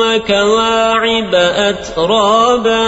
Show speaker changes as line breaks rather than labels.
وكواعب أترابا.